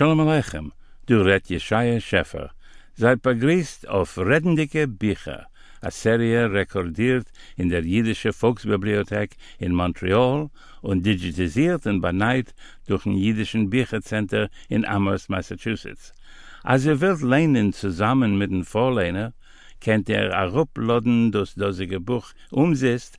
Shalom Aleichem, du Ret Yeshaya Scheffer. Seid begrüßt auf Redendike Bücher, a Serie rekordiert in der Jüdische Volksbibliothek in Montreal und digitalisiert und beneit durch ein Jüdischen Büchercenter in Amherst, Massachusetts. Als ihr wollt lehnen zusammen mit dem Vorlehner, kennt ihr a ruploden das dosige Buch umzist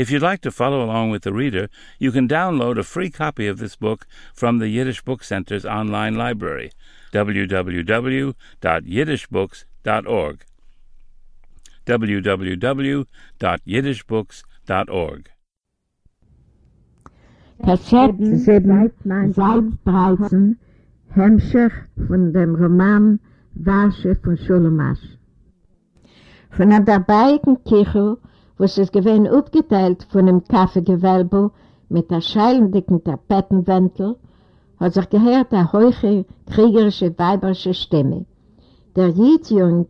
If you'd like to follow along with the reader, you can download a free copy of this book from the Yiddish Book Center's online library, www.yiddishbooks.org. www.yiddishbooks.org. Kassetten 7, Seite 13, Hemmschicht von dem Roman Wasche von Scholomasch. Von einer dabeigen Kichel, wo es gewesen aufgeteilt von einem Kaffeegewölbe mit der scheilendicken Tapetenwäntel, hat sich gehört eine hohe, kriegerische, weiberische Stimme. Der Jidjung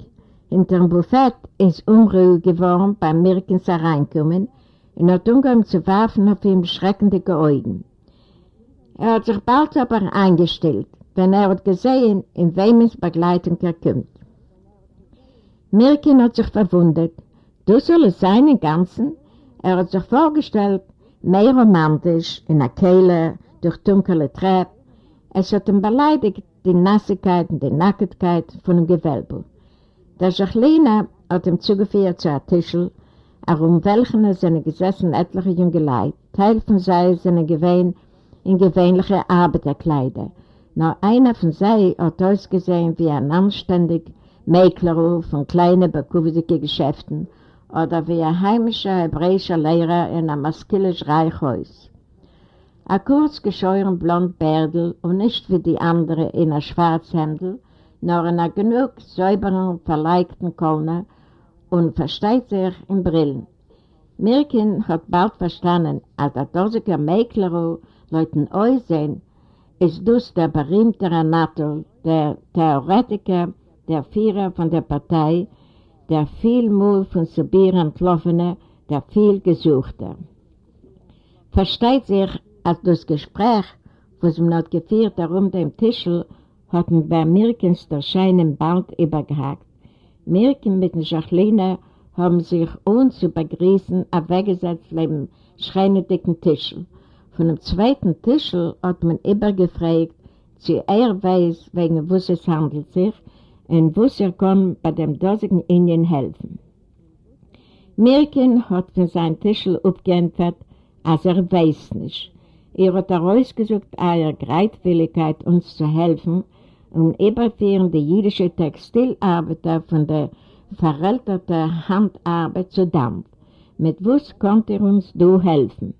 hinter dem Buffet ist unruhig geworden beim Mirkens hereinkommen und hat umgegangen zu werfen auf ihm schreckende Augen. Er hat sich bald aber eingestellt, wenn er hat gesehen, in wem es Begleitung er kommt. Mirkin hat sich verwundert. Du soll es sein im Ganzen? Er hat sich vorgestellt, mehr romantisch, in einer Kehle, durch dunkle Treppe. Es hat ihm beleidigt, die Nassigkeit und die Nacktheit von dem Gewölbe. Der Jacqueline hat ihm zugeführt zu einem Tischl, um welchen sind gesessen etliche junge Leute. Teil von sie sind gewähnt in gewöhnliche Arbeiterkleider. Nur einer von sie hat ausgesehen wie ein anständig Mäkler von kleinen, bekuftigen Geschäften oder wie ein heimischer hebräischer Lehrer in einem maskilisch Reichhaus. Ein kurz gescheuren blond Bärdel und nicht wie die anderen in einem Schwarzhändel, nur in einer genug säuberen, verleigten Kölner und versteht sich in Brillen. Mirkin hat bald verstanden, als der dorsiger Mäkler Leuten aussehen, ist dus der berühmte Renato, der Theoretiker, der Führer von der Partei, der vielmal von Sibir entlaufene, der viel Gesuchte. Versteht sich, als das Gespräch, was man hat geführt darum dem Tischl, hat man bei Mirkens der Scheinen bald übergehakt. Mirken mit den Jacqueline haben sich ohne zu begrüßen weggesetzt neben schreinendicken Tischl. Von dem zweiten Tischl hat man übergefragt, zu er weiß, wegen was es handelt sich, und was er kann bei dem dosigen Indien helfen. Mirkin hat von seinem Tischl abgeantwortet, als er weiß nicht. Er hat herausgesucht, eure Greitwilligkeit, uns zu helfen, und überführen die jüdische Textilarbeiter von der verälterten Handarbeit zu Dampf. Mit was konnte er uns du helfen?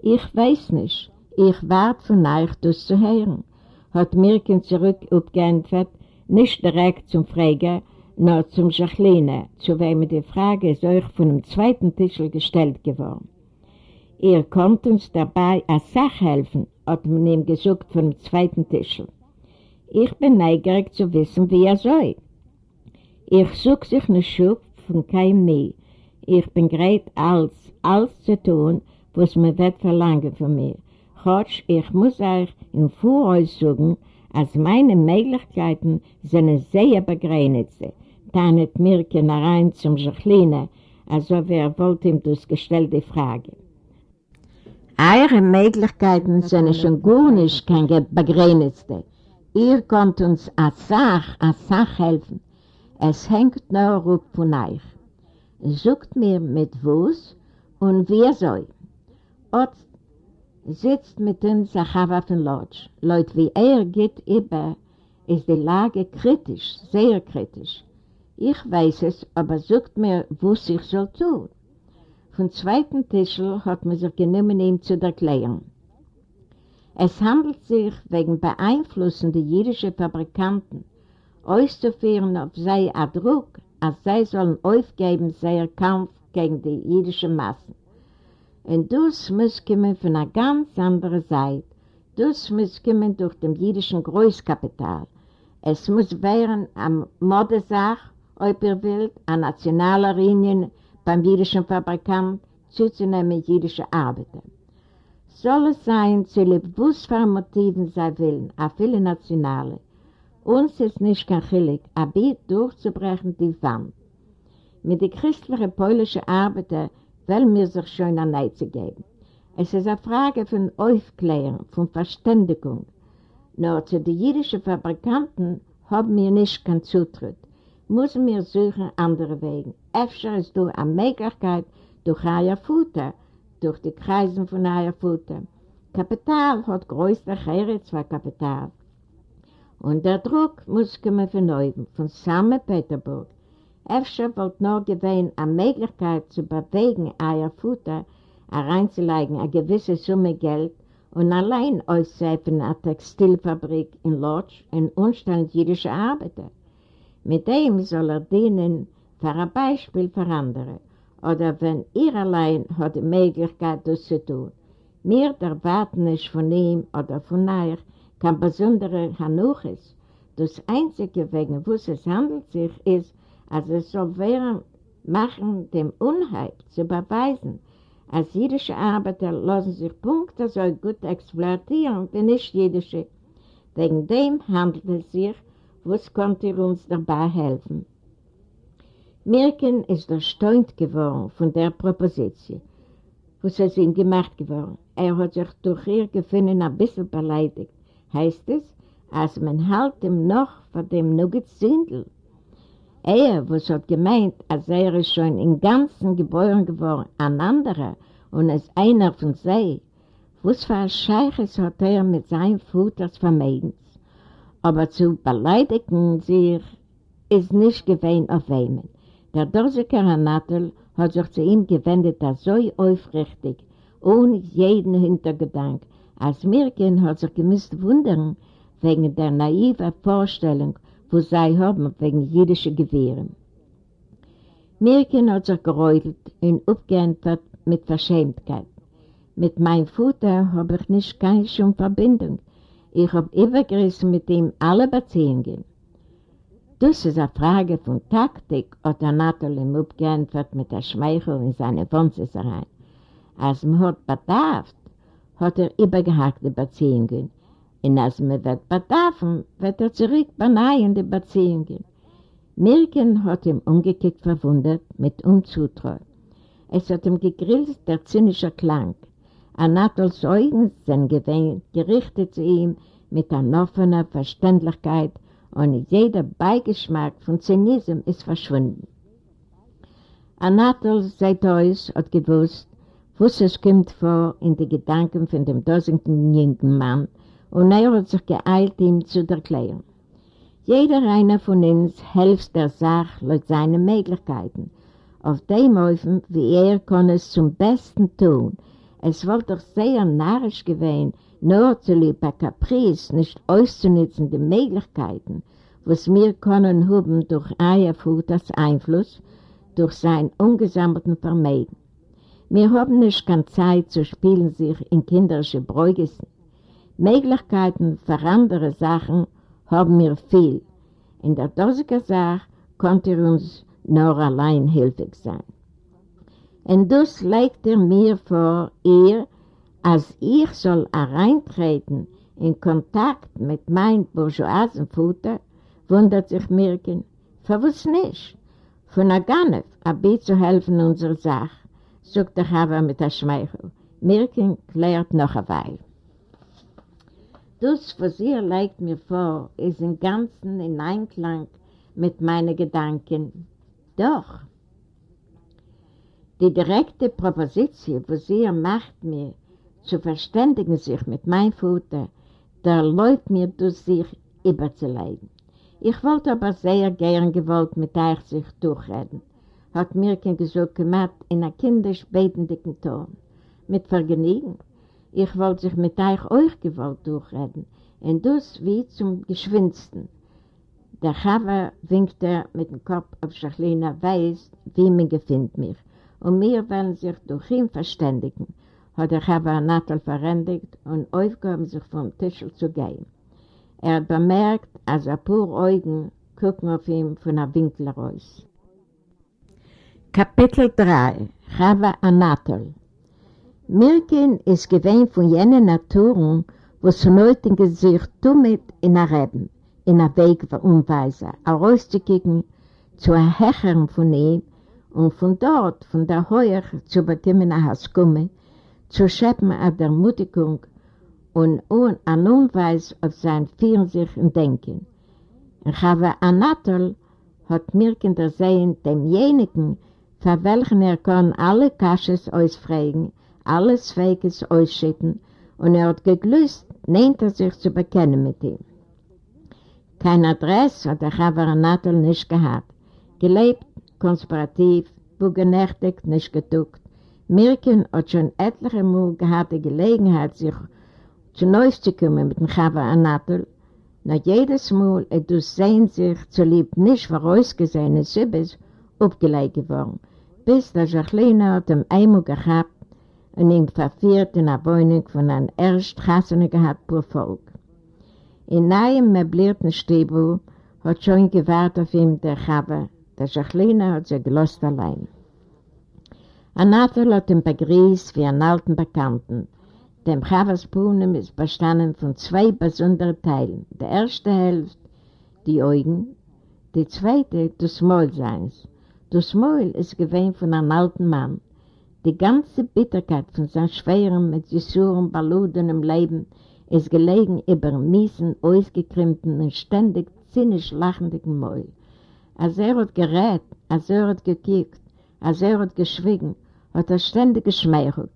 Ich weiß nicht, ich warte von euch, das zu hören, hat Mirken zurück abgeantwortet, nicht direkt zum Frager, nur zum Jacqueline, zu wem die Frage ist euch von dem zweiten Tischl gestellt geworden. Ihr könnt uns dabei als Sach helfen, hat man ihm gesagt von dem zweiten Tischl. Ich bin neugierig zu wissen, wie er soll. Ich suche sich eine Schub von keinem mehr. Ich bin bereit, alles, alles zu tun, was mir wird verlangen von mir. Chotsch, ich muss euch im Voraus sagen, als meine Möglichkeiten sind sehr begrenzt. Dann hat Mirken rein zum Jacqueline, also wer wollte ihm das gestellte Frage. Eure Möglichkeiten sind schon gar nicht keine begrenzte. Ihr könnt uns als Sach, als Sach helfen. Es hängt nur ab von euch. Sucht mir mit was und wer soll. Ort sitzt mit uns der Chava von Lodge. Leute wie er geht über, ist die Lage kritisch, sehr kritisch. Ich weiß es, aber sucht mir, was ich soll tun. Vom zweiten Tischl hat man sich genommen, ihm zu erklären. Es handelt sich wegen beeinflussender jüdischer Fabrikanten auszuführen auf sei Druck, als sei sollen aufgeben sein Kampf gegen die jüdischen Massen. Und das muss kommen von einer ganz anderen Seite. Das muss kommen durch den jüdischen Großkapital. Es muss werden eine Modesache, ob ihr wollt, eine nationale Linie beim jüdischen Fabrikant zuzunehmen jüdische Arbeiter. Soll es sein, zu für Motiven sie willen, auch viele Nationale. Uns ist nicht kein Chilik, aber durchzubrechen die Wand. Mit den christlichen polnischen Arbeitern wollen wir sich schon ein Nein zu geben. Es ist eine Frage von Aufklärung, von Verständigung. Nur zu den jüdischen Fabrikanten haben wir nicht keinen Zutritt. Müssen wir suchen andere Wege. Öfter ist durch eine Möglichkeit durch Eierfutter, durch die Kreisen von Eierfutter. Kapital hat größte Heretz für Kapital. Und der Druck muss kommen von oben, von Samen Peterburg. Efter wollte nur gewähnen, eine Möglichkeit zu bewegen, euer Futter reinzulegen, eine gewisse Summe Geld und allein auszuhelfen eine Textilfabrik in Lodz und umstellen jüdische Arbeiter. Mit dem soll er dienen für ein Beispiel für andere. Oder wenn ihr allein hat die Möglichkeit, das zu tun. Wir erwarten nicht von ihm oder von euch kein besonderer Hanuches. Das Einzige, wegen was es handelt sich, ist, als es soll während machen, dem Unheil zu beweisen, als jüdische Arbeiter lassen sich Punkte so gut exploitieren wie nicht jüdische. Wegen dem handelt es sich, was konnte uns dabei helfen. Mirken ist erstaunt geworden von der Proposition, was es ihm gemacht geworden. Er hat sich durch ihr gefunden ein bisschen beleidigt. Heißt es, als man halt ihm noch von dem Nuggets Sindel er, was hat gemeint, als er ist schon im Ganzen geboren geworden, ein anderer und als einer von sie, was für ein Scheiches hat er mit seinem Futters vermeidens. Aber zu beleidigen sich ist nicht gewähnt auf Weimen. Der Dorsiker Anatel hat sich zu ihm gewendet, so aufrichtig, ohne jeden Hintergedank, als Mirkin hat sich gemisst wundern, wegen der naiven Vorstellung, wo sie haben wegen jüdischen Gewehren. Mirken hat sich geräutelt und aufgeantwortet mit Verschämtheit. Mit meinem Vater habe ich nicht keine schon Verbindung. Ich habe übergerissen mit ihm alle Beziehungen. Das ist eine Frage von Taktik, hat der Natal ihm aufgeantwortet mit der Schmeichel in seine Wohnzimmer Als man hat bedarf, hat er übergehakt die Beziehungen. Und als man wird bedarfen, wird er zurück beneien die Beziehungen. Mirken hat ihm umgekickt verwundert mit Unzutreu. Es hat ihm gegrillt der zynische Klang. Anatols Augen sind gewähnt, gerichtet zu ihm mit einer offenen Verständlichkeit und jeder Beigeschmack von Zynismus ist verschwunden. Anatol seit uns hat gewusst, was es kommt vor in die Gedanken von dem dosigen jungen Mann, und er hat sich geeilt, ihm zu erklären. Jeder einer von uns hilft der Sache laut seinen Möglichkeiten. Auf dem Öfen, wie er kann es zum Besten tun. Es wollte doch sehr narrisch gewesen, nur zu lieb bei Caprice nicht auszunutzen die Möglichkeiten, was wir können haben durch Eierfutters Einfluss, durch sein ungesammelten Vermeiden. Wir haben nicht keine Zeit zu spielen sich in kinderische Bräugissen. Möglichkeiten für andere Sachen haben wir viel. In der Dosiker Sache konnte er uns nur allein hilfig sein. Und das legt er mir vor, ihr, als ich soll hereintreten in Kontakt mit meinem Bourgeoisenfutter, wundert sich Mirken, für was nicht? Von Aganef, Abi zu helfen unserer Sache, sagt der Chava mit der Schmeichel. Mirken klärt noch eine Weile. Das, was ihr legt mir vor, ist im Ganzen in Einklang mit meinen Gedanken. Doch, die direkte Proposition, was ihr macht mir, zu verständigen sich mit meinem Futter, da läuft mir durch sich überzulegen. Ich wollte aber sehr gern gewollt mit euch sich durchreden, hat Mirken gesagt gemacht in einer kindisch betenden Ton. Mit Vergnügen. Ich wollte sich mit euch euch gewollt durchreden, und das wie zum Geschwindsten. Der Chava winkt er mit dem Kopf auf Schachlina, weiß, wie man gefindt mich. Und wir wollen sich durch ihn verständigen, hat der Chava Anatol verändigt und aufgehoben, sich vom Tisch zu gehen. Er hat bemerkt, als ein paar Augen gucken auf ihn von der Winkel raus. Kapitel 3 Chava Anatol Mirkin ist gewähnt von jenen Naturen, wo es von heute Gesicht tummet in der Reben, in der Weg umweise, rauszukriegen zu erhechern von ihm und von dort, von der Heuer zu bekommen eine Haskumme, zu schäppen auf der Mutigung und an Unweis auf sein Vierensicht und Denken. Ich habe Anatol hat Mirkin der Sehen demjenigen, für welchen er kann alle Kasches ausfragen, alles Fähiges ausschütten und er hat geglüßt, nehmt er sich zu bekennen mit ihm. Kein Adresse hat der Chavar Anatol nicht gehabt. Gelebt, konspirativ, bugenächtigt, nicht getuckt. Mirkin hat schon etliche Mal gehabt die Gelegenheit, sich zu neu zu kommen mit dem Chavar Anatol. Nach jedes Mal hat er sehen sich zu lieb nicht vorausgesehene Sübes aufgelegt geworden, bis der Jacqueline hat ihm einmal gehabt und ihn verführt in der Wohnung von einem Erststraßene gehabt pro Volk. In einem möblierten Stiebel hat schon gewartet auf ihm der Chava, der Jacqueline hat sie gelost allein. Anatol hat ihn begrüßt wie einen alten Bekannten. Dem Chavas Puhnen ist bestanden von zwei besonderen Teilen. Der erste Hälfte, die Augen, die zweite, das Maulseins. Das Maul ist gewähnt von einem alten Mann. Die ganze Bitterkeit von seinem schweren, mit Jesuren, Baluden im Leben ist gelegen über miesen, ausgekrimmten und ständig zynisch lachenden Mäul. Als er hat gerät, als er hat gekickt, als er hat geschwiegen, hat er ständig geschmeichelt.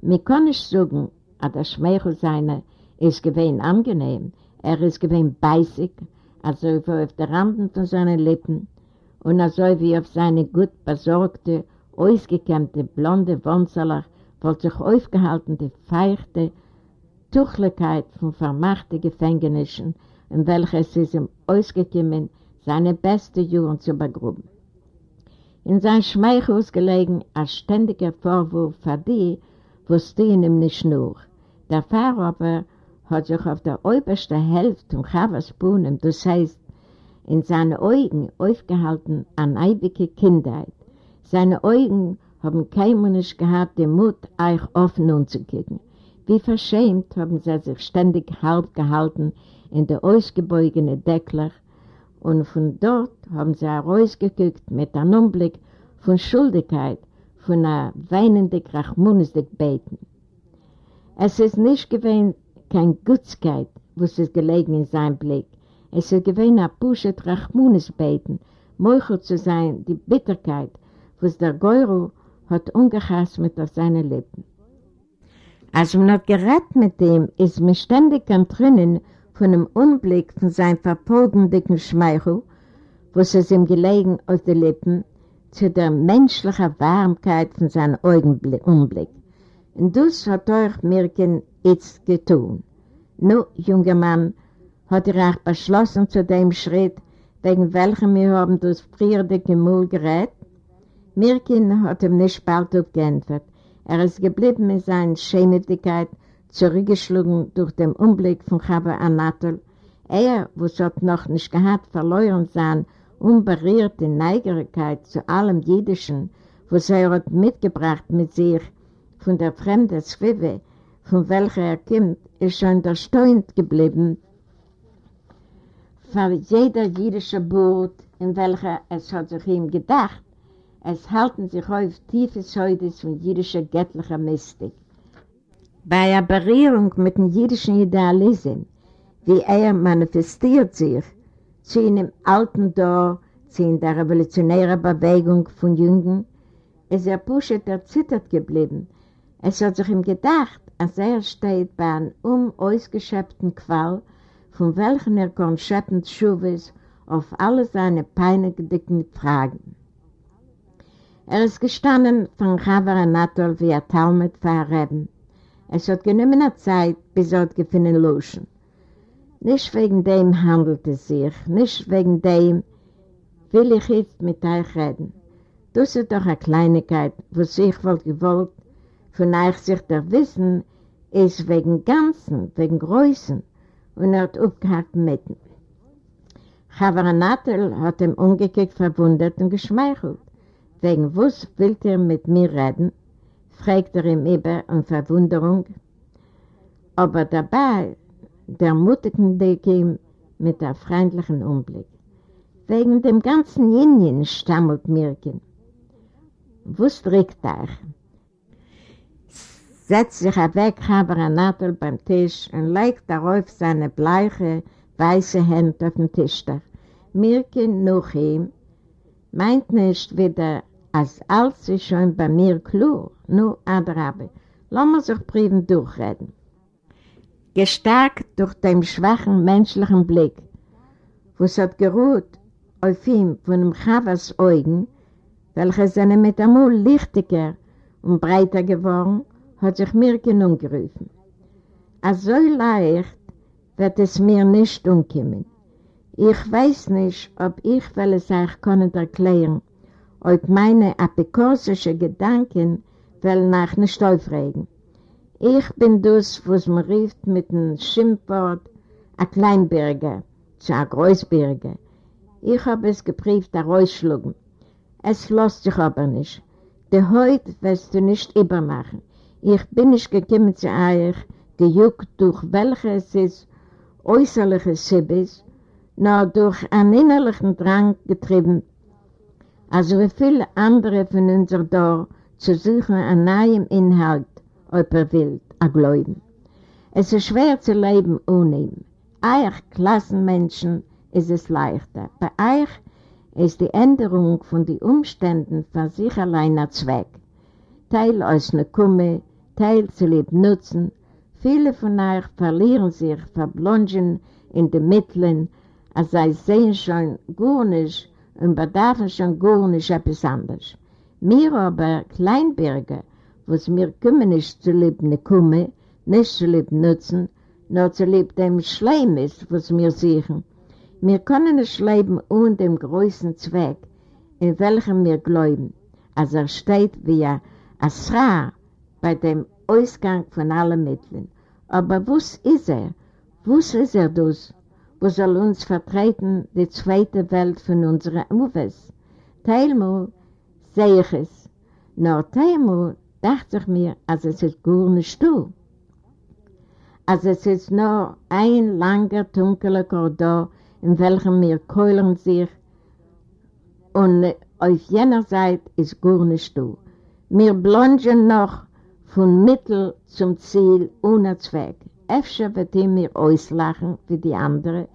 Man kann nicht sagen, dass der Schmeichel seiner ist gewesen angenehm, er ist gewesen beißig, also wie auf der Randen von seinen Lippen und also wie auf seine gut besorgte, ausgekämmte blonde Wunzerler wollte sich aufgehalten die feuchte Tuchlichkeit von vermachten Gefängnissen, in welcher es ist ihm ausgekommen, seine beste Jugend zu begruben. In sein Schmeichhaus gelegen ein ständiger Vorwurf für die, wo stehen ihm nicht nur. Der Pfarrer aber hat sich auf der obersten Hälfte von Chavas Bohnen, das heißt, in seinen Augen aufgehalten an ewige Kindheit. Seine Augen haben kein Mensch gehabt, den Mut, euch offen umzugeben. Wie verschämt haben sie sich ständig halb gehalten in der ausgebeugenen Deckler und von dort haben sie herausgeguckt mit einem Umblick von Schuldigkeit, von einer weinenden Krachmunistik beten. Es ist nicht gewesen kein Gutskeit, was es gelegen in seinem Blick. Es ist gewesen ein Pushet Rachmunis beten, Meuchel zu sein, die Bitterkeit, was der Geuro hat ungehasst mit auf seine Lippen. Als man hat gerät mit dem, ist man ständig am Drinnen von dem Unblick von seinem verpogen dicken Schmeichel, was es ihm gelegen auf die Lippen, zu der menschlichen Warmkeit von seinem Augenblick. Und das hat euch Mirken jetzt getan. Nu, junger Mann, hat er auch beschlossen zu dem Schritt, wegen welchem wir haben das früher Gemühl gerät, Mirkin hat ihm nicht bald aufgeantwortet. Er ist geblieben mit seiner Schämigkeit, zurückgeschlagen durch den Umblick von Chava Anatol. Er, was hat noch nicht gehabt, verloren sein, unberührte Neigerigkeit zu allem Jüdischen, was er hat mitgebracht mit sich von der fremden Zwiebel, von welcher er kommt, ist schon erstaunt geblieben, für jeder jüdische Boot, in welcher es hat sich ihm gedacht, es halten sich auf tiefe Säudes von jüdischer göttlicher Mystik. Bei der Berührung mit dem jüdischen Idealismus, wie er manifestiert sich, zu einem alten Dorf, zu in der revolutionären Bewegung von Jungen, ist er pushet erzittert geblieben. Es hat sich ihm gedacht, als er steht bei einem umausgeschöpften Qual, von welchem er kann schöpfen Schuves auf alle seine peinigenden Fragen. Er ist gestanden von Chava Anatol wie ein Talmud verreben. Es hat genommen eine Zeit, bis er hat gefunden Loschen. Nicht wegen dem handelt es sich, nicht wegen dem will ich jetzt mit euch reden. Das ist doch eine Kleinigkeit, was ich wohl gewollt, von euch sich der Wissen, ist wegen Ganzen, wegen Größen, und er hat aufgehört mitten. Natel hat ihm umgekehrt verwundert und geschmeichelt. Wegen was will er mit mir reden? fragt er ihm über in Verwunderung. Aber dabei der mutigende ihm mit einem freundlichen Umblick. Wegen dem ganzen Jinjen stammelt Mirkin. Was trägt er? Setzt sich weg, Haber Natel beim Tisch und legt darauf seine bleiche, weiße Hände auf den Tisch. Mirkin noch ihm, meint nicht wieder, als alles ist schon bei mir klar, nur Adrabe. Lass mal sich Briefen durchreden gestärkt durch den schwachen menschlichen Blick, was hat geruht auf ihm von dem Chavas Augen, welche seine mit einmal lichtiger und breiter geworden, hat sich mir genug gerufen. Also so leicht wird es mir nicht umkommen. Ich weiß nicht, ob ich will es euch können erklären, ob meine apikorsische Gedanken will nach nicht aufregen. Ich bin das, was man rief mit dem Schimpfwort, ein Kleinberger zu einem Großberger. Ich habe es geprieft, ein Räuschlugen. Es lässt sich aber nicht. Die Heute wirst du nicht übermachen. Ich bin nicht gekommen zu euch, gejuckt durch welches es äußerliche Sibis, nur durch einen innerlichen Drang getrieben, also wie viele andere von uns da zu suchen an neuem Inhalt ob er will, a Gläuben. Es ist schwer zu leben ohne ihn. Euch Klassenmenschen ist es leichter. Bei euch ist die Änderung von den Umständen für sich allein ein Zweck. Teil aus einer Kumme, Teil zu lieb nutzen. Viele von euch verlieren sich, verblongen in den Mitteln, als sie sehen schon gar nicht und bedarfen schon gar nicht etwas anderes. Wir aber, Kleinbürger, was mir kümmern ist zu lieb ne Kumme, nicht zu lieb nutzen, nur zu lieb dem Schleim ist, was mir sehen. Wir können nicht leben ohne dem größten Zweck, in welchem wir glauben, als er steht wie ein Asra bei dem Ausgang von allen Mitteln. Aber was ist er? Was ist er das? Wo soll uns vertreten die zweite Welt von unseren Uwes? Teilmal sehe ich es, nur teilmal dachte ich mir, als es ist gar nicht du. Als es ist nur ein langer, dunkler Korridor, in welchem wir keulen sich, und auf jener Seite ist gar nicht du. Wir blongen noch von Mittel zum Ziel ohne Zweck. Efter wird ihr mir auslachen wie die anderen,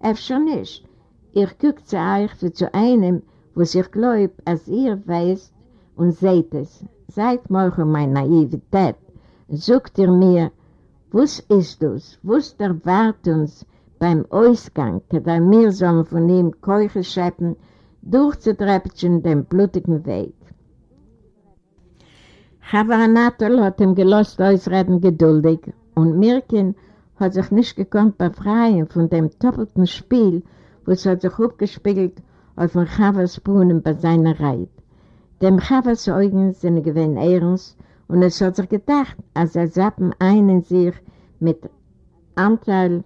efter nicht. Ich gucke zu euch wie zu einem, wo ich glaube, als ihr weißt und seht es. Seid morgen meine Naivität. Sogt ihr mir, was ist das? Was erwartet uns beim Ausgang, da wir sollen von ihm Keuche schäppen, durchzutreppchen den blutigen Weg? Chavaranatel hat ihm gelost ausreden geduldig und Mirkin hat sich nicht gekonnt befreien von dem doppelten Spiel, was hat sich aufgespiegelt auf dem Chavasbrunnen bei seiner Reit. Dem Chavas Augen sind gewinn ernst und es hat sich gedacht, als er sappen einen sich mit Anteil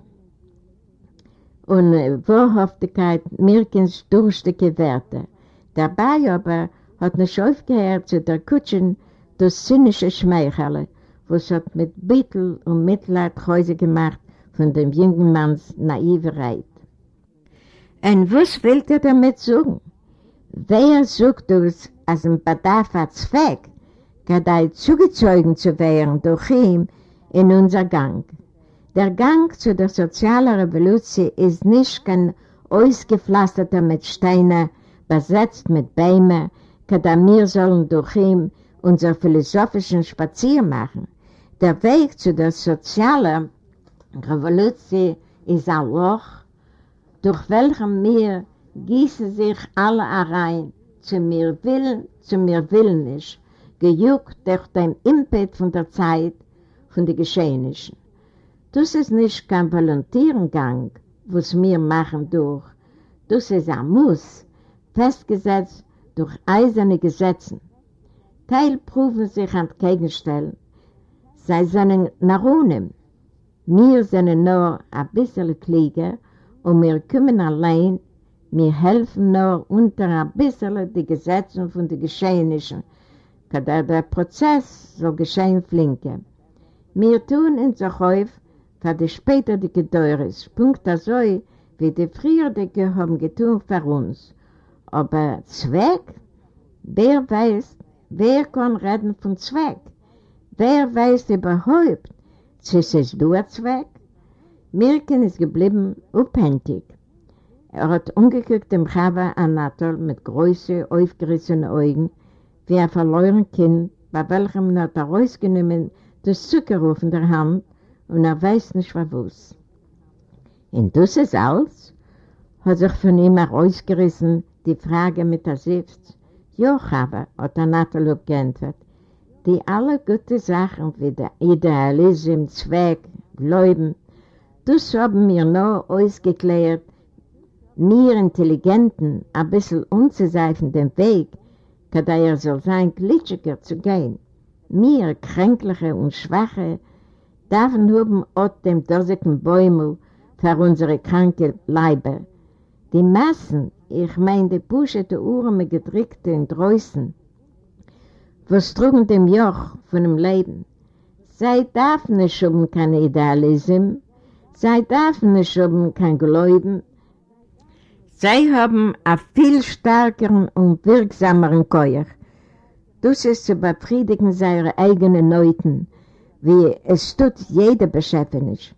und Wahrhaftigkeit Mirkens durstige Werte. Dabei aber hat nicht aufgehört zu der Kutschen das zynische Schmeichele, was hat mit Bittel und Mitleid Häuser gemacht von dem jungen Manns Naivereit. Und was will er damit sagen? Wer sucht das als ein Bedarf Zweck, gerade zugezogen zu werden durch ihn in unser Gang. Der Gang zu der sozialen Revolution ist nicht kein ausgepflasterter mit Steinen, besetzt mit Bäumen, kada wir sollen durch ihn unser philosophischen Spazier machen. Der Weg zu der sozialen Revolution ist ein Loch, durch welchem wir gießen sich alle rein zu mir will, zu mir will nicht, gejuckt durch den Impet von der Zeit, von den Geschehnissen. Das ist nicht kein Volontierengang, was wir machen durch. Das ist ein Muss, festgesetzt durch eiserne Gesetze. Teilprüfen sich an Gegenstellen. Sei seinen Narunen. Wir sind nur ein bisschen klüger und wir kommen allein, wir helfen nur unter ein bisschen die Gesetze von den Geschehnissen, da der Prozess so geschehen flinke. Wir tun uns auch häufig, für die später die Gedäures, Punkt so, wie die früher die haben getan für uns. Aber Zweck? Wer weiß, wer kann reden von Zweck? Wer weiß überhaupt, dass es du ein Zweck? Mirken ist geblieben unpentig. Er hat umgeguckt dem Chava Anatol mit großen, aufgerissenen Augen, wie ein verloren Kind, bei welchem er hat er rausgenommen das Zuckerruf in der Hand und er weiß nicht, was. Und das ist alles? Hat sich von ihm herausgerissen die Frage mit der Sift. Ja, Chava, hat Anatol geantwortet. Die alle guten Sachen wie der Idealismus, Zweck, Glauben, das haben wir noch ausgeklärt, mir Intelligenten ein bisschen unzuseifen den Weg, da er soll sein, glitschiger zu gehen. Mir, Kränkliche und Schwache, dürfen haben auch dem dosigen Bäumel für unsere kranke Leibe. Die Massen, ich meine die puschete Uhren mit gedrückten Drößen, was trugen dem Joch von dem Leben. Sei darf nicht schon kein Idealismus, sei darf nicht schon kein Glauben, Sie haben einen viel stärkeren und wirksameren Keuer. Das ist zu befriedigen seine eigenen Leuten, wie es tut jeder beschäftigt.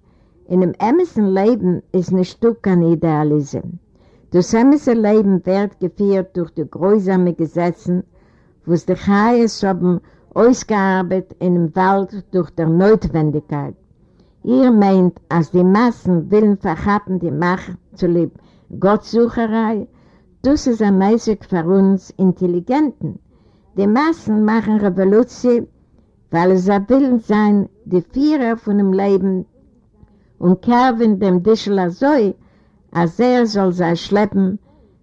In dem ämmigen Leben ist nicht du kein Idealismus. Das ämmische Leben wird geführt durch die grausamen Gesetze, wo die Chais haben ausgearbeitet in dem Wald durch die Notwendigkeit. Ihr meint, als die Massen willen verhappen die Macht zu leben, Gottsucherei, das ist ein Mäßig für uns Intelligenten. Die Massen machen Revolution, weil sie willen sein, die Vierer von dem Leben und kerven dem Dischler so, als er soll sie schleppen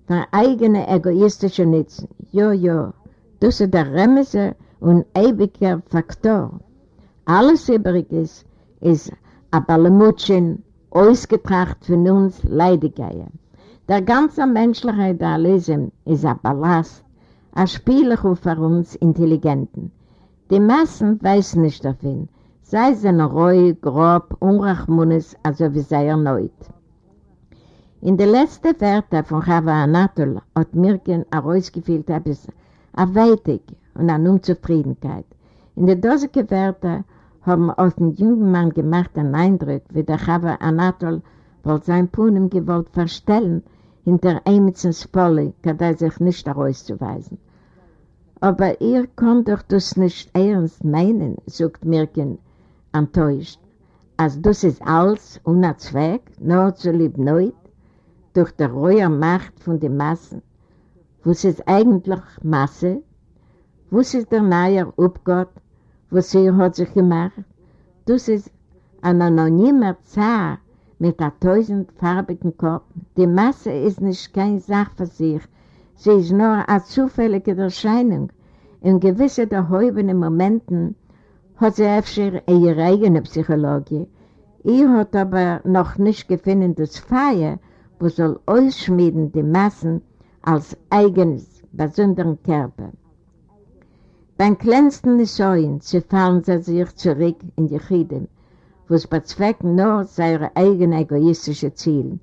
für eigene egoistische Nutzen. Jo, jo, das ist der Remese und ewiger Faktor. Alles übriges ist ein Balamutschen, ausgetracht von uns Leidigeier. Der ganze menschliche Idealismus ist ein Ballast, ein Spielchen für uns Intelligenten. Die Massen weiß nicht davon, sei sie noch ruhig, grob, unrachmunis, also wie sei erneut. In den letzten Wörtern von Chava Anatol hat Mirken herausgefühlt etwas Erweitig und eine Unzufriedenheit. In den dosigen Wörtern haben auf den jungen Mann gemacht einen Eindruck, wie der Chava Anatol wollte sein Puhnen gewollt verstellen, hinter Emitzens Polly, kann er sich nicht herauszuweisen. Aber ihr könnt doch das nicht ernst meinen, sagt Mirken enttäuscht, als das ist alles ohne Zweck, nur zu lieb neut, durch die rohe Macht von den Massen. Was ist eigentlich Masse? Was ist der neue Abgott, was sie hat sich gemacht? Das ist ein anonymer Zar, mit einem tausendfarbigen Kopf. Die Masse ist nicht keine Sache für sich. Sie ist nur eine zufällige Erscheinung. In gewissen der häufigen Momenten hat sie öfter ihre eigene Psychologie. Ihr hat aber noch nicht gefunden das Feier, wo soll ausschmieden die Massen als eigenes, besonderen Körper. Beim kleinsten Säuen zerfallen sie sich zurück in die Chieden, was bezwecken nur seine eigenen egoistischen Ziele.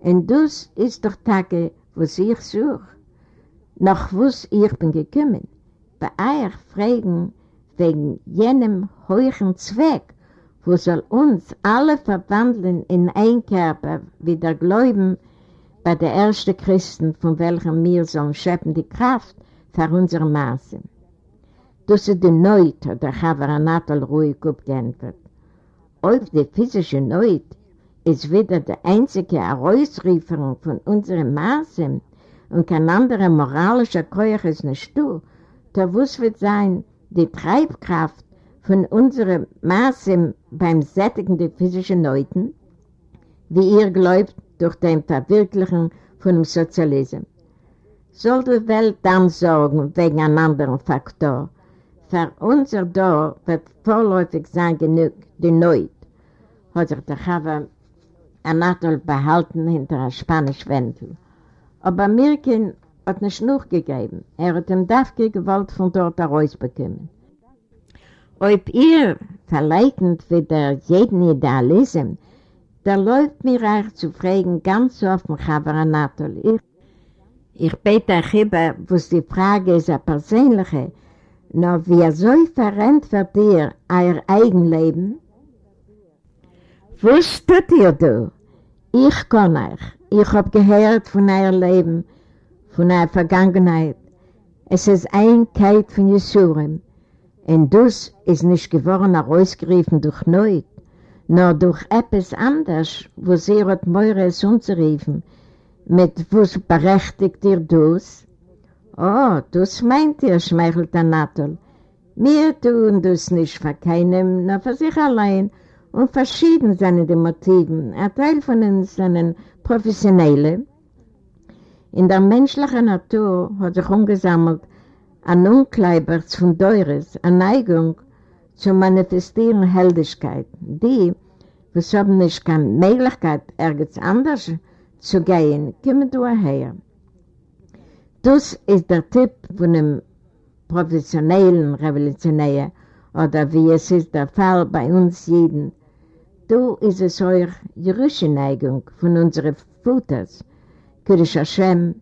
Und das ist doch Tage, was ich suche. Nach was ich bin gekommen. Bei euch fragen wegen jenem hohen Zweck, wo soll uns alle verwandeln in ein Körper, wie der Glauben bei der ersten Christen, von welchem wir sollen schöpfen die Kraft für unsere Maße. Das ist die Neut, der Chavaraнаtal ruhig abgeantwortet. Auf die physische Neut ist wieder die einzige Herausrieferung von unseren Maßen und kein anderer moralischer Keuch ist nicht du, da wuss wird sein die Treibkraft von unserem Maße beim Sättigen der physischen Leuten, wie ihr glaubt, durch den Verwirklichen von dem Sozialismus. Soll die Welt dann sorgen wegen einem anderen Faktor? Für unser Dorf wird vorläufig sein genug die Neut, hat sich der Chava Anatol behalten hinter einem Spanisch-Wendel. Aber Mirkin hat nicht noch gegeben. Er hat ihm Daffke gewollt von dort herausbekommen. Ob ihr verleitend wieder jeden Idealismus, da läuft mir auch zu fragen, ganz offen, Chava Anatol. Ich, ich bete euch über, was die Frage ist, eine persönliche, nur wie er so verrennt für dir euer Eigenleben? Was tut ihr da? Ich kann euch. Ich hab gehört von euer Leben, von eurer Vergangenheit. Es ist Einkeit von Jesurim. Und das ist nicht geworden herausgerufen durch Neut, nur durch etwas anderes, wo sie hat Meures umzuriefen, mit was berechtigt ihr das? Oh, das meint ihr, schmeichelt der Nattel. Wir tun das nicht für keinem, nur für sich allein, und verschieden sind die Motiven. Ein Teil von uns sind professionelle. In der menschlichen Natur hat sich umgesammelt ein Unkleiberts von Deures, eine Neigung zu manifestieren Heldigkeit. Die, was haben nicht keine Möglichkeit, irgendwas anders zu gehen, kommen her. Das ist der Tipp von einem professionellen Revolutionär oder wie es ist der Fall bei uns jeden. Du ist es euch jüdische Neigung von unseren Futters, Kirish Hashem,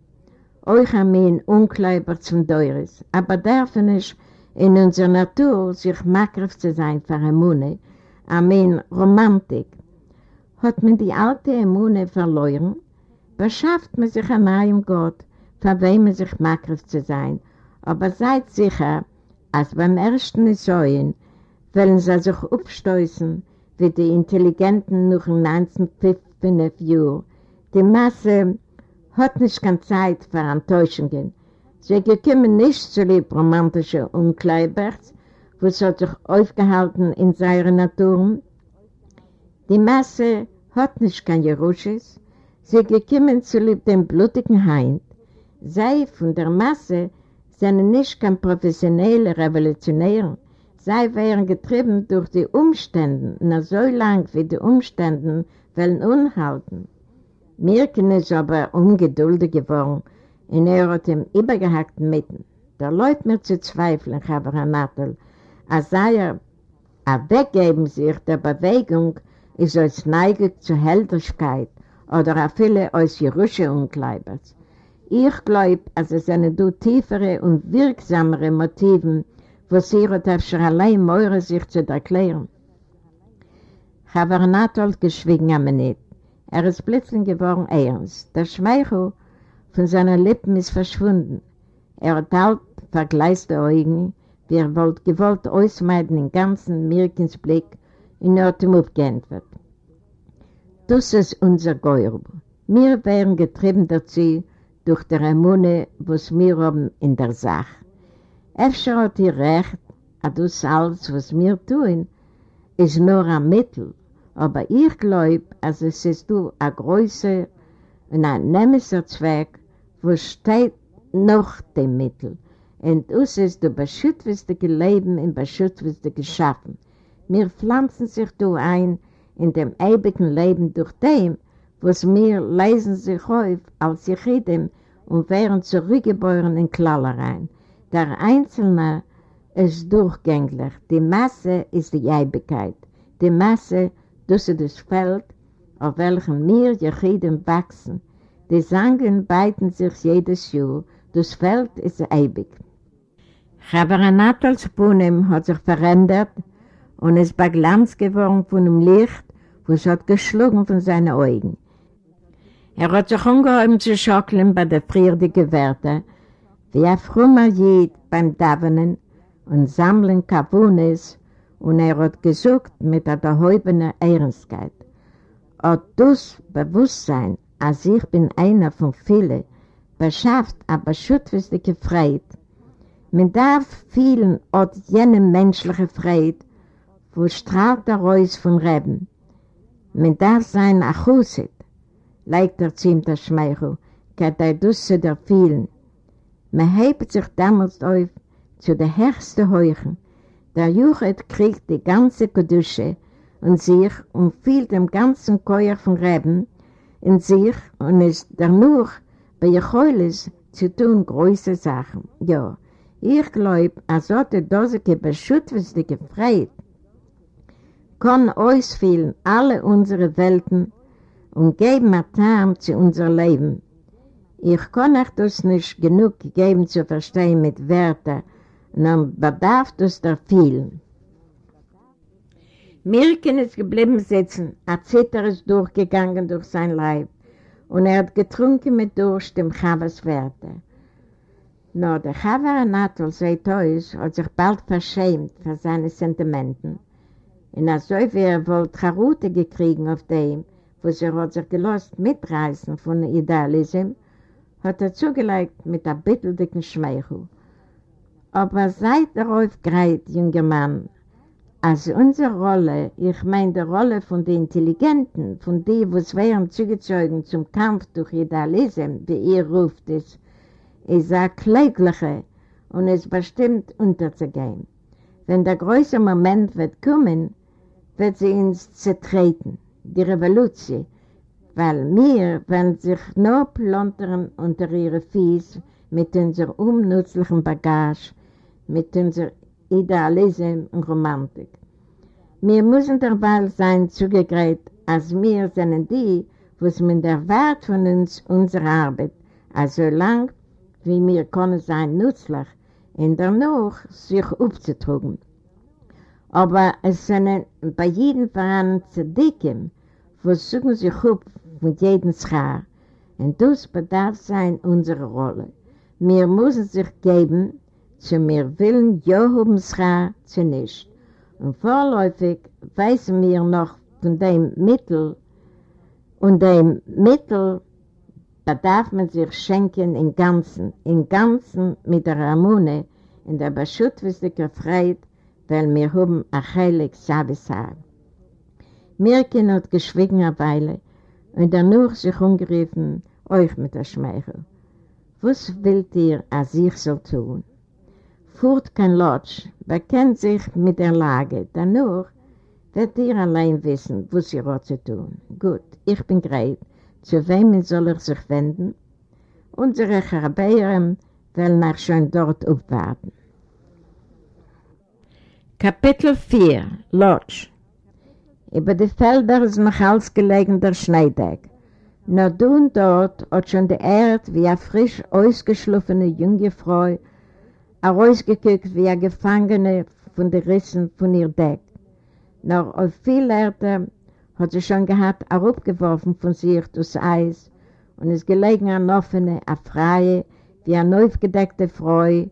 euch Amin Unkleiber zum Deures, aber darf nicht in unserer Natur sich makrig zu sein für Amunne, Amin Romantik. Hat man die alte Amunne verloren, beschafft man sich an einem Gott, für wem man sich makrig zu sein, aber seid sicher, als beim ersten Säuen wollen sie sich aufstoßen, wie die Intelligenten noch in 1905 Jahren. Die Masse hat nicht keine Zeit für Enttäuschungen. Sie gekommen nicht zu lieb romantischen Unkleiberts, wo es sich aufgehalten in seiner Natur. Die Masse hat nicht kein Jerusches. Sie gekommen zu lieb dem blutigen Heint. Sei von der Masse sind nicht kein professionelle Revolutionäre. Sei wären getrieben durch die Umstände, nur so lang wie die Umstände wollen unhalten. Mirken ist aber ungeduldig geworden und er hat ihm übergehackt mitten. Da läuft mir zu zweifeln, Herr Nattel, als sei er, er weggeben sich der Bewegung, ist als Neige zur Heldigkeit oder er viele als Jerusche Unkleibers. Ich glaube, als es eine du tiefere und wirksamere Motiven was ihr hat öfter allein Meure sich zu erklären. Chavernat hat geschwiegen am Minute. Er ist plötzlich geworden ernst. Der Schmeichel von seinen Lippen ist verschwunden. Er hat halt vergleiste Augen, wie er wollte gewollt ausmeiden den ganzen Mirkens Blick und er hat ihm. Das ist unser Geurb. Wir wären getrieben dazu durch die Ramone, was wir haben in der Sache. Efter hat ihr recht, dass das alles, was wir tun, ist nur ein Mittel. Aber ich glaube, dass es ist ein größer und ein nehmischer Zweck, wo steht noch dem Mittel. Und das ist das beschützte Leben und beschützte Geschaffen. Wir pflanzen sich du ein in dem ewigen Leben durch dem, was wir lesen sich auf als Jechidim und wären zurückgeboren in Klallereien. Der Einzelne ist durchgänglich. Die Masse ist die Eibigkeit. Die Masse, das ist das Feld, auf welchem wir Jechiden wachsen. Die Sangen beiden sich jedes Jahr. Das Feld ist eibig. Chabaranatals Punem hat sich verändert und ist bei Glanz geworden von dem Licht, was hat geschlagen von seinen Augen. Er hat sich umgehoben zu schocken bei der frierdigen Werte, wie ein frommer Jid beim Davenen und Sammeln Kavunes und er hat gesucht mit der gehäubenen Ehrenskeit. Und das Bewusstsein, als ich bin einer von vielen, beschafft aber schützwistige Freude. Man darf vielen от jene menschliche Freude wo strahlt der Reus von Reben. Man darf sein Achusit, legt er zu ihm der Schmeichel, kann er Dusse der vielen. Man hebt sich damals auf zu der höchsten Heuchen. Der Juchat kriegt die ganze Kedusche und sich und fiel dem ganzen Keuer von Reben in sich und ist danach bei Jecholis zu tun große Sachen. Ja, ich glaube, als hat die Dose beschützte gefreit, kann ausfüllen alle unsere Welten und geben ein Tarn zu unserem Leben. Ich kann euch das nicht genug geben zu verstehen mit Wörtern, nun bedarf das der vielen. Mirken ist geblieben sitzen, ein Zitter ist durchgegangen durch sein Leib und er hat getrunken mit Durst dem Chavas Werte. Nur der Chava Anatol, euch, hat sich bald verschämt für seine Sentimenten. Und als so wie er wohl Charute gekriegen auf dem, wo sie hat sich gelost mitreißen von Idealism, hat er zugelegt mit der bitteldicken Schmeichel. Aber seid darauf greit, junger Mann, als unsere Rolle, ich meine die Rolle von den Intelligenten, von denen, es wären zugezogen zum Kampf durch Idealism, wie ihr ruft es, ist eine klägliche und ist bestimmt unterzugehen. Wenn der größte Moment wird kommen, wird sie uns zertreten, die Revolution, weil wir werden sich nur plontern unter ihre Fies mit unserer unnützlichen Bagage, mit unserer Idealismus und Romantik. Wir müssen dabei sein zugegräht, als wir sind die, was mit der Wert von uns unsere Arbeit, also lang, wie wir können sein nützlich, in der Nacht sich aufzutrugen. Aber es sind bei jedem Verein Zadikim, wo suchen sich auf mit jedem Schaar. Und das bedarf sein unsere Rolle. Wir müssen sich geben, zu mir willen Johubens Ra zu nicht. Und vorläufig weisen wir noch von dem Mittel, und dem Mittel bedarf man sich schenken im Ganzen, im Ganzen mit der Ramune, in der beschützlichen Freiheit, weil wir haben ein heilig Sabbatsar. Mirkin hat geschwiegen eine Weile und danach sich umgerufen, euch mit der Schmeichel. Was wollt ihr, als ich soll tun? Furt kein Lodge, bekennt sich mit der Lage. Danach wird ihr allein wissen, was ihr hat zu tun. Gut, ich bin bereit. Zu wem soll ich sich wenden? Unsere Charabeeren wollen nach schon dort aufwarten. Kapitel 4 Lodge Über die Felder ist noch alles gelegen der Schneideck. Nur du und dort hat schon die Erde wie eine frisch ausgeschliffene junge Frau herausgeguckt wie eine Gefangene von den Rissen von ihr Deck. Noch auf viel Erde hat sie schon gehabt, herabgeworfen von sich durchs Eis und ist gelegen an offene, eine freie, wie eine aufgedeckte Frau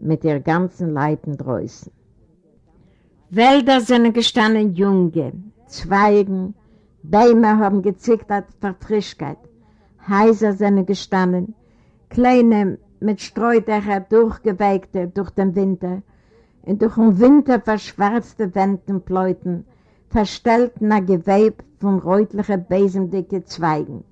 mit ihr ganzen Leiten draußen. Wälder sind gestanden Junge, Zweigen, Bäume haben gezittert vor Frischkeit, Häuser sind gestanden, kleine mit Streudächer durchgeweigte durch den Winter und durch den Winter verschwarzte Wänden Pleuten, verstellten ein Gewebe von rötlichen, besendicken Zweigen.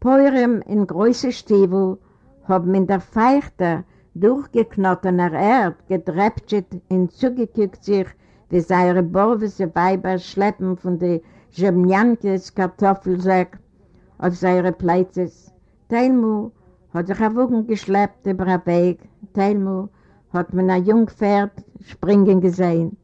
Peurem in große Stiefel haben in der feuchten, durchgeknottener Erde gedräptet und zugekickt sich, wie seine borwese Weiber schleppen von den Jemjankes Kartoffelsäck auf seine Plätze. Teilmu hat sich ein Wogen geschleppt über den Weg. Teilmu hat man ein Jungpferd springen gesehen.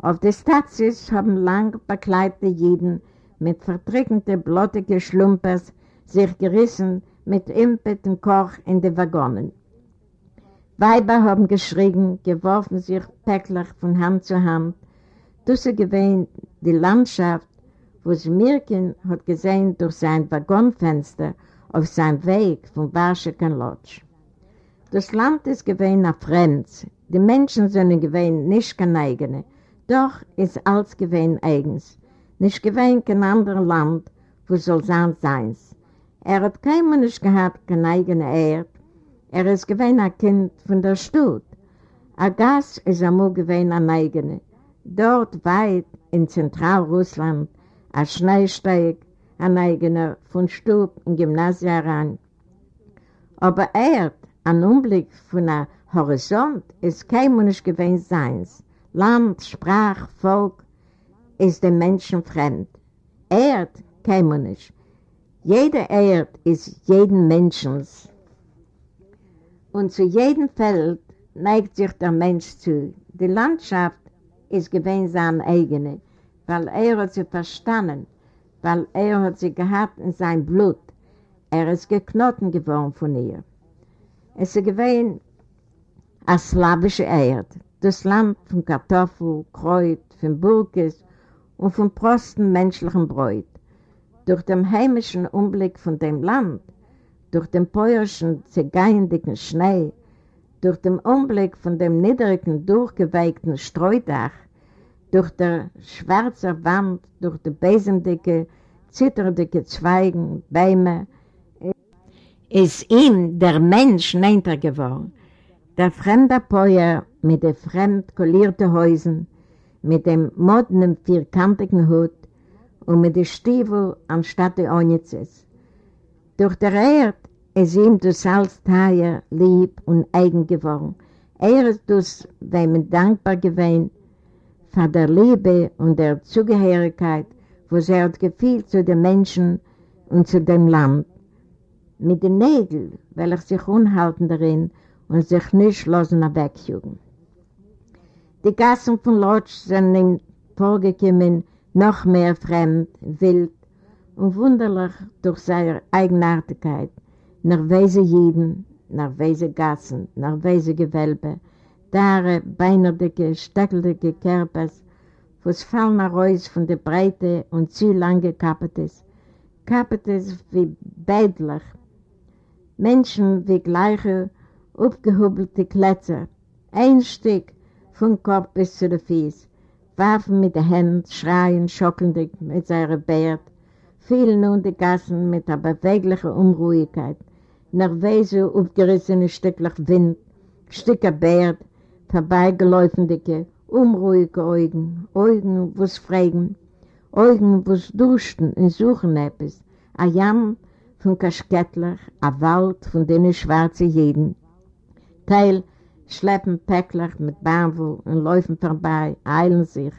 Auf der Stazis haben lang bekleidete Jeden mit verdrückenden, blottigen Schlumpers sich gerissen mit Impet und Koch in die Waggonen. Weiber haben geschrien, geworfen sich päcklich von Hand zu Hand. Dusse gewähnt die Landschaft, wo sie Mirkin hat gesehen durch sein Waggonfenster auf seinem Weg von Warscheken Lodge. Das Land ist gewähnt nach Fremd. Die Menschen sind gewähnt nicht kein eigene, doch ist alles gewähnt eigens. Nicht gewähnt kein anderes Land, wo soll sein seins. Er hat kein Mensch gehabt, kein eigene Erd. Er ist gewähnt ein Kind von der Stadt. Ein Gas ist einmal gewähnt ein eigene. Dort weit in Zentralrussland ein Schneesteig, ein eigener von Stub im Gymnasium heran. Aber er, ein Umblick von einem Horizont, ist kein Mensch gewesen seins. Land, Sprach, Volk ist dem Menschen fremd. Erd, kein Mensch. Jede Erd ist jeden Menschens. Und zu jedem Feld neigt sich der Mensch zu. Die Landschaft ist gewesen seine eigene, weil er hat sie verstanden, weil er hat sie gehabt in sein Blut. Er ist geknoten geworden von ihr. Es ist gewesen eine slawische Erde, das Land von Kartoffel, Kreuz, von Burkes und von prosten menschlichen Bräut. Durch den heimischen Umblick von dem Land, durch den päuerischen, zergeiendigen Schnee, durch den Umblick von dem niedrigen, durchgeweigten Streudach, durch der schwarze Wand, durch die besemdicke, zitterdicke Zweigen, Bäume, ist ihm der Mensch neinter geworden. Der fremde Päuer mit den fremd kollierten Häusern, mit dem modernen vierkantigen Hut und mit den Stiefeln anstatt der Onitzes. Durch der Erd ist ihm das Salzteier lieb und eigen geworden. Er ist das, er dankbar gewesen, für der Liebe und der Zugehörigkeit, wo sie hat gefühlt zu den Menschen und zu dem Land. Mit den Nägeln, welche sich unhalten darin und sich nicht losen wegjugen. Die Gassen von Lodge sind ihm vorgekommen, noch mehr fremd, wild und wunderlich durch seine Eigenartigkeit, nach weise Jeden, nach weise Gassen, nach weise Gewölbe, dare, beinerdicke, steckeldicke Körpers, was fallen raus von der Breite und zu lange Kapetes, Kapetes wie Beidler, Menschen wie gleiche, aufgehubelte Kletzer, ein Stück vom Kopf bis zu den Fies, warfen mit den Händen, schreien schockendig mit seinem Bärd, fielen nun die Gassen mit einer beweglichen Unruhigkeit, Weise aufgerissene Stücklich Wind, Stücke Bärd, vorbeigeläufendicke, unruhige Augen, Augen, wo's fragen, Augen, wo's duschen und suchen etwas, a Jamm von Kaschkettler, a Wald von denen schwarze Jeden, Teil schleppen Päckler mit Bambel und laufen vorbei, eilen sich.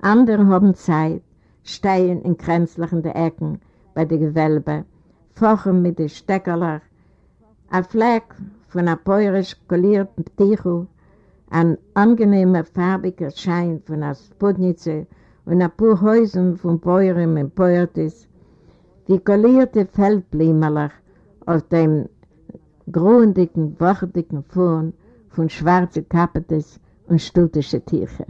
Andere haben Zeit, stehen in kränzlichen Ecken bei den Gewölben, fochen mit den Steckerlern. Ein Fleck von einem peurisch kolierten Tichu, ein angenehmer farbiger Schein von einer Sputnitze und ein paar Häusen von Bäuerin und Bäuertis, wie kollierte Feldblimerlach auf dem grundigen, wachdigen Fuhren von schwarzen Kapetes und stultische Tücher.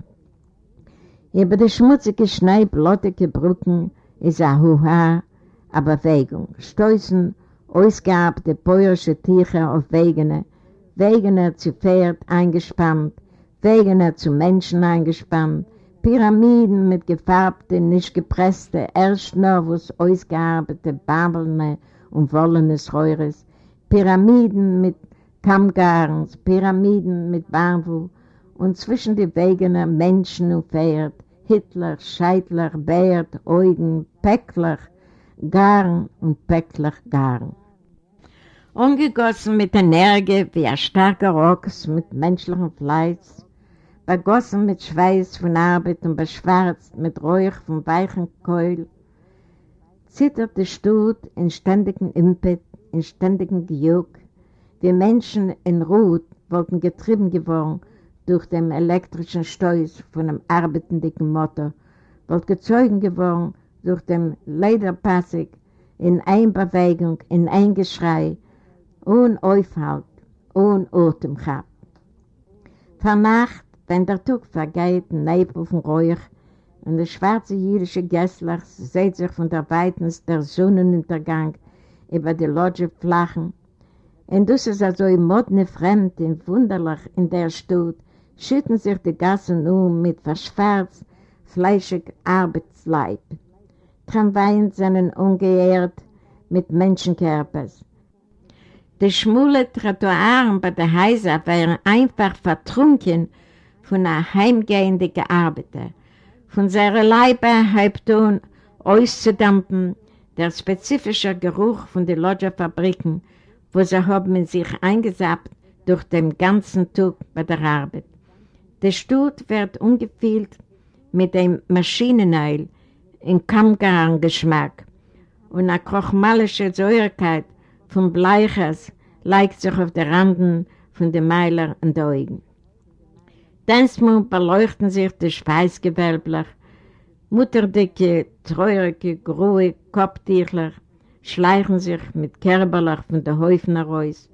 Über die schmutzige, schneiblottige Brücken ist ein Huha, eine Bewegung. Stoßen, ausgehabte bäuerische Tücher auf Wegene, Wegene zu Pferd eingespannt, Wegene zu Menschen eingespannt, Pyramiden mit gefärbten, nicht gepressten, erst nur was ausgearbeitete Babelne und wollenes Reures, Pyramiden mit Kammgarns, Pyramiden mit Bambu und zwischen die Wegene Menschen und Pferd, Hitler, Scheitler, Bärt, Eugen, Päckler, Garn und Päckler, Garn. Ungegossen mit Energie wie ein starker Ochs mit menschlichem Fleiß, begossen mit Schweiß von Arbeit und beschwarzt mit Räuch vom weichen Keul, zitterte Stut in ständigem Impet, in ständigem Gejuck, wie Menschen in Ruth wollten getrieben geworden durch den elektrischen Stoß von einem arbeitenden Motor, wollten gezeugen geworden durch den Lederpassig in Einbewegung, in Eingeschrei, ohne Aufhalt, ohne Atemkap. Vernacht, wenn der Tag vergeht, Nebel von Räuch, und der schwarze jüdische Gästler sieht sich von der Weitens der Sonnenuntergang über die Lodge flachen, und das ist also im modne Fremd und wunderlich in der Stadt, schütten sich die Gassen um mit verschwarzt, fleischig Arbeitsleib. Tramweien sind ungeehrt mit Menschenkörpers. Die schmule Trottoiren bei der Häuser wären einfach vertrunken von einer heimgehenden Arbeiter. von seiner Leibe Halbton auszudampen, der spezifische Geruch von den Lodgerfabriken, wo sie haben in sich eingesappt durch den ganzen Tag bei der Arbeit. Der Stutt wird ungefüllt mit dem Maschinenöl in Kammgarn-Geschmack und eine krochmalische Säurigkeit von Bleichers legt sich auf der Randen von den Meiler und Augen. Densmal beleuchten sich die Speisgewölbler, mutterdicke, treurige, grohe Kopftüchler schleichen sich mit Kerberlach von den Häufen heraus,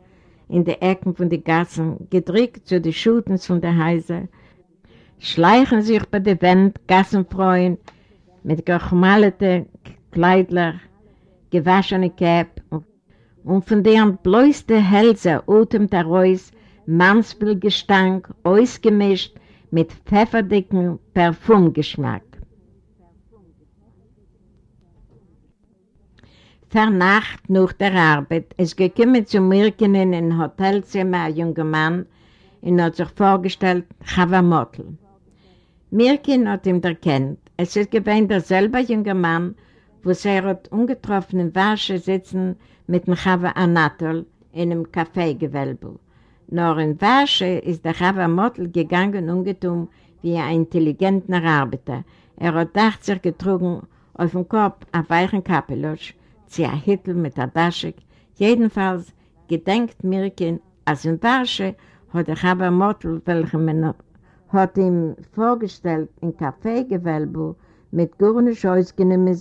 in die Ecken von den Gassen, gedrückt zu den Schutens von der Häuser, schleichen sich bei der Wand Gassenfreuen mit gemalten Kleidler, gewaschene Käpp und von deren bläuste Hälse utemt heraus Mannsbildgestank, ausgemischt mit pfefferdicken Parfumgeschmack. Vernacht nach der Arbeit ist gekommen zu Mirken in ein Hotelzimmer ein junger Mann und hat sich vorgestellt, Chava Mottl. Mirkin hat ihn erkannt. Es ist gewähnt derselbe junge Mann, wo er hat ungetroffen im Wasche sitzen mit dem Chava Anatol in einem Kaffeegewölbe. Nur in Wasche ist der Chava Mottl gegangen ungetum wie ein intelligenter Arbeiter. Er hat dacht sich getrunken auf dem Kopf einen weichen Kapelusch, sie ein Hittel mit der Daschik. Jedenfalls gedenkt Mirkin, als in Warsche hat der Chava Mottl, welchem er hat ihm vorgestellt in Kaffeegewölbe mit Gurnisch ausgenommen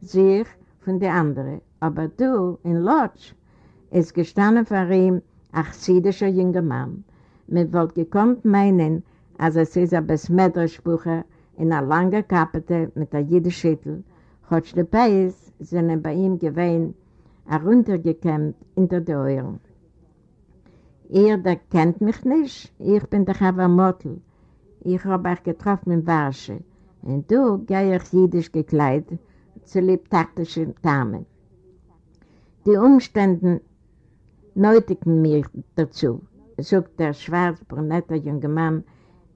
sich von den anderen. Aber du, in Lodz, ist gestanden vor ihm ein chsidischer junger Mann. Man wollte gekonnt meinen, als es ist ein Besmetterspuche in einer langen Kappete mit einem jüdischen Schüttel, hat die Beis sind bei ihm gewesen, heruntergekämmt hinter die Ohren. Ihr, der kennt mich nicht, ich bin der Chava Mottl. Ich habe euch getroffen in Warsche. Und du, geh ich jüdisch gekleidet, zu lieb taktischen Damen. Die Umstände nötigen mir dazu, sagt der schwarz-brunette junge Mann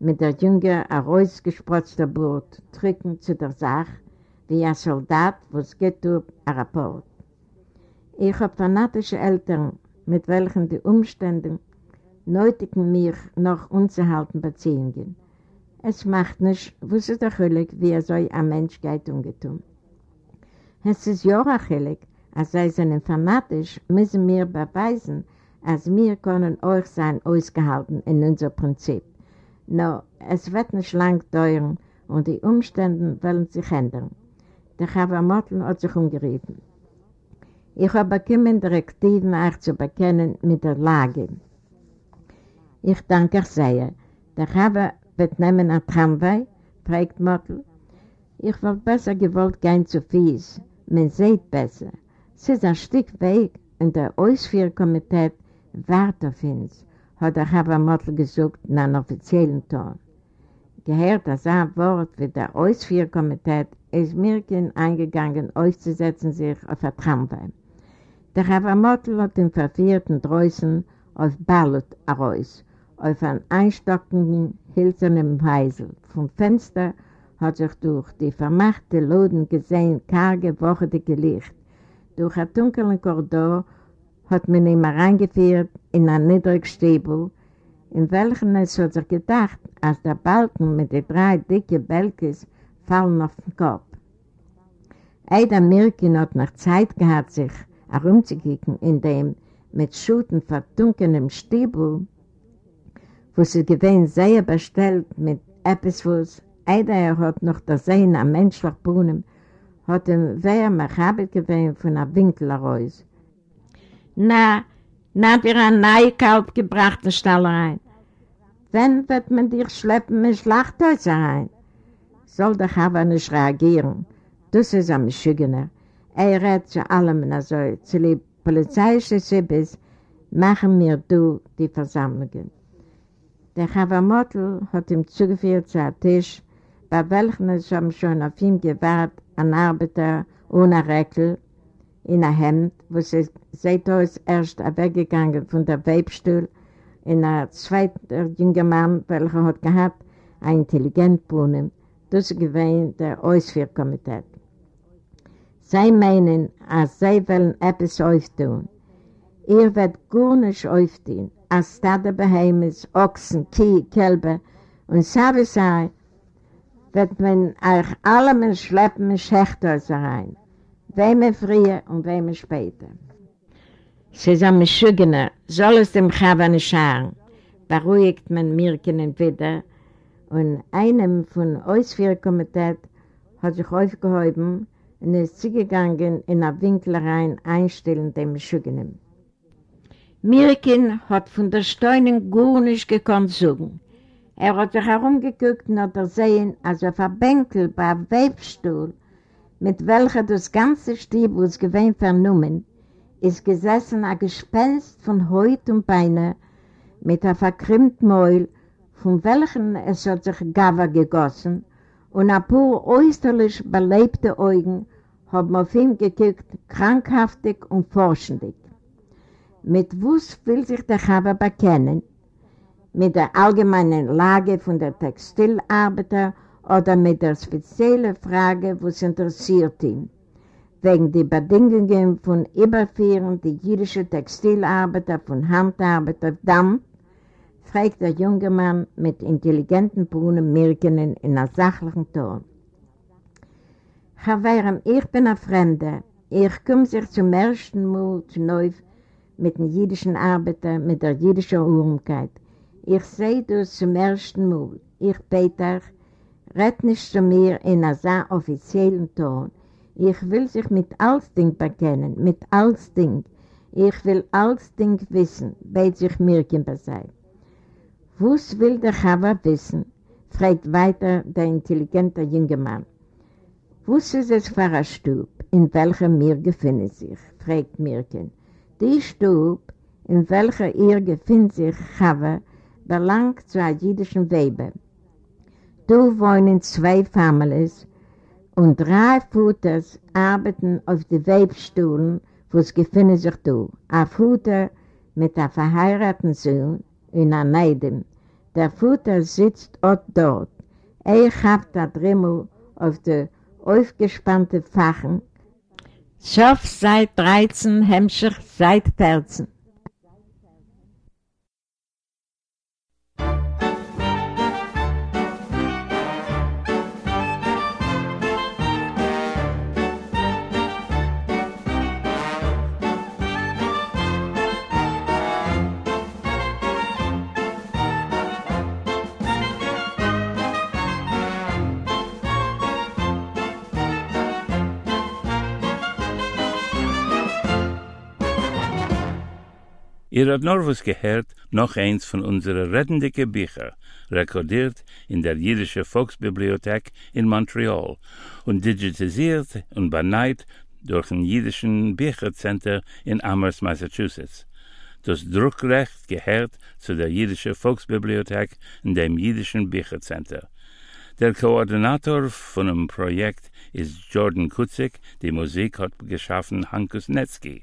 mit der jünger, herausgesprotzten Bord, drückend zu der Sache, wie ein Soldat, was geht auf ein Rapport. Ich habe fanatische Eltern, mit welchen die Umstände nötigen mich noch unzuhalten Beziehungen. Es macht nicht, wusste der Chillig, wie er soll ein Mensch geht umgetun. Es ist ja auch als sei sind fanatisch, müssen wir beweisen, als wir können euch sein ausgehalten in unser Prinzip. No, es wird nicht lang dauern und die Umstände wollen sich ändern. Der Chava Mottl hat sich umgerufen. Ich habe bekommen Direktiven, euch zu bekennen mit der Lage. Ich danke euch sehr. Der Chava wird nehmen ein Tramway, fragt Mottl. Ich wollte besser gewollt gehen zu Fies. Man sieht besser. Es ist ein Stück Weg und der Ausführkomitee wartet auf uns, hat der Chava Mottl gesagt in einem offiziellen Ton. Gehört das ein Wort wie der Ausführkomitee ist Mirkin eingegangen, auszusetzen sich auf ein Tramway. Der Ravamotel hat den verfehrten Dreußen auf Ballot heraus, auf einen einstockenden, hölzernen Heisel. Vom Fenster hat sich durch die vermachte Loden gesehen, karge, wochendige Licht. Durch einen dunklen Korridor hat man ihn reingeführt in einen Niedrigstäbel, in welchem es hat sich gedacht, als der Balken mit den drei dicken Belkes fallen auf den Kopf. Eider Mirkin hat noch Zeit gehabt, sich herumzukicken in dem mit Schuten verdunkelnden Stiebel, wo sie gewähnt sehr bestellt mit es Eider er hat noch der Sehen am menschlichen Brunnen, hat ihm wer machabit gewähnt von einem Winkel heraus. Na, na, dir ein Neukalb gebracht, der Stall rein. Wann wird man dich schleppen mit Schlachthäuser rein? soll der Chava nicht reagieren. Das ist ein Schügener. Er redet zu allem und so. Zu den polizeiischen Sibis machen wir du die Versammlungen. Der Chava Mottl hat ihm zugeführt zu einem Tisch, bei welchem es schon auf ihm gewahrt, ein Arbeiter ohne Reckel, in einem Hemd, wo sie seit aus erst weggegangen von der Webstuhl, in einem zweiten jungen Mann, welcher hat gehabt, ein intelligent Brunnen, Das gewähnt der Ausführkomitee. Sie meinen, als sie wollen etwas auftun. Ihr werdet gar nicht auftun, als Stade Beheimnis, Ochsen, Kie, Kälber und Savisai wird man euch alle mit Schleppen in Schächthäuser rein. Wem früher und wem später. Sie sagen, mit Schügener, soll es dem Chava nicht schauen, beruhigt man Mirken wieder und einem von Ausführkomitee hat sich aufgehoben und ist zugegangen in der Winkel rein einstellen dem Schügenem. Mirkin hat von der Steunen gar nicht gekonnt suchen. Er hat sich herumgeguckt und hat gesehen, als auf einem Bänkel bei einem Webstuhl, mit welcher das ganze Stieb, was gewähnt vernommen, ist gesessen ein Gespenst von Haut und Beine mit einem verkrimmten Mäuel, von welchen es hat sich Gava gegossen und ein paar äußerlich belebte Augen haben auf ihn geguckt, krankhaftig und forschendig. Mit was will sich der Chava bekennen? Mit der allgemeinen Lage von der Textilarbeiter oder mit der speziellen Frage, was interessiert ihn? Wegen der Bedingungen von Überführen die jüdische Textilarbeiter von Handarbeit auf Damm, fragt der junge Mann mit intelligenten Brunnen Mirkenen in einem sachlichen Ton. Chavarem, ich bin ein Fremder. Ich komme sich zum ersten Mal zu neu mit den jüdischen Arbeitern, mit der jüdischen Urmkeit. Ich sehe das zum ersten Mal. Ich bete euch, red nicht zu mir in einem offiziellen Ton. Ich will sich mit alles Ding bekennen, mit alles Ding. Ich will alles Ding wissen, bete sich Mirkin bei sei. Was will der Chava wissen? fragt weiter der intelligente junge Mann. Was ist es für ein Stub, in welchem mir gefunden sich? fragt Mirken. Die Stub, in welcher ihr gefunden sich, Chava, belangt zu einem jüdischen Weber. Du wohnen zwei Families und drei Futters arbeiten auf den Webstuhlen, wo es gefunden sich du. Ein Futter mit einem verheirateten Sohn in einem Neidem. Der Futter sitzt auch dort. Er hat da Drimmel auf der aufgespannte Fachen. Schof seit 13, Hemmscher seit 14. Ihr habt was gehört, noch eins von unseren rettenden Büchern, rekordiert in der Jüdische Volksbibliothek in Montreal und digitalisiert und beneit durch ein jüdischen Büchercenter in Amherst, Massachusetts. Das Druckrecht gehört zu der Jüdische Volksbibliothek in dem Jüdischen Büchercenter. Der Koordinator von dem Projekt ist Jordan Kutzik, die Musik hat geschaffen Hankus Netzki.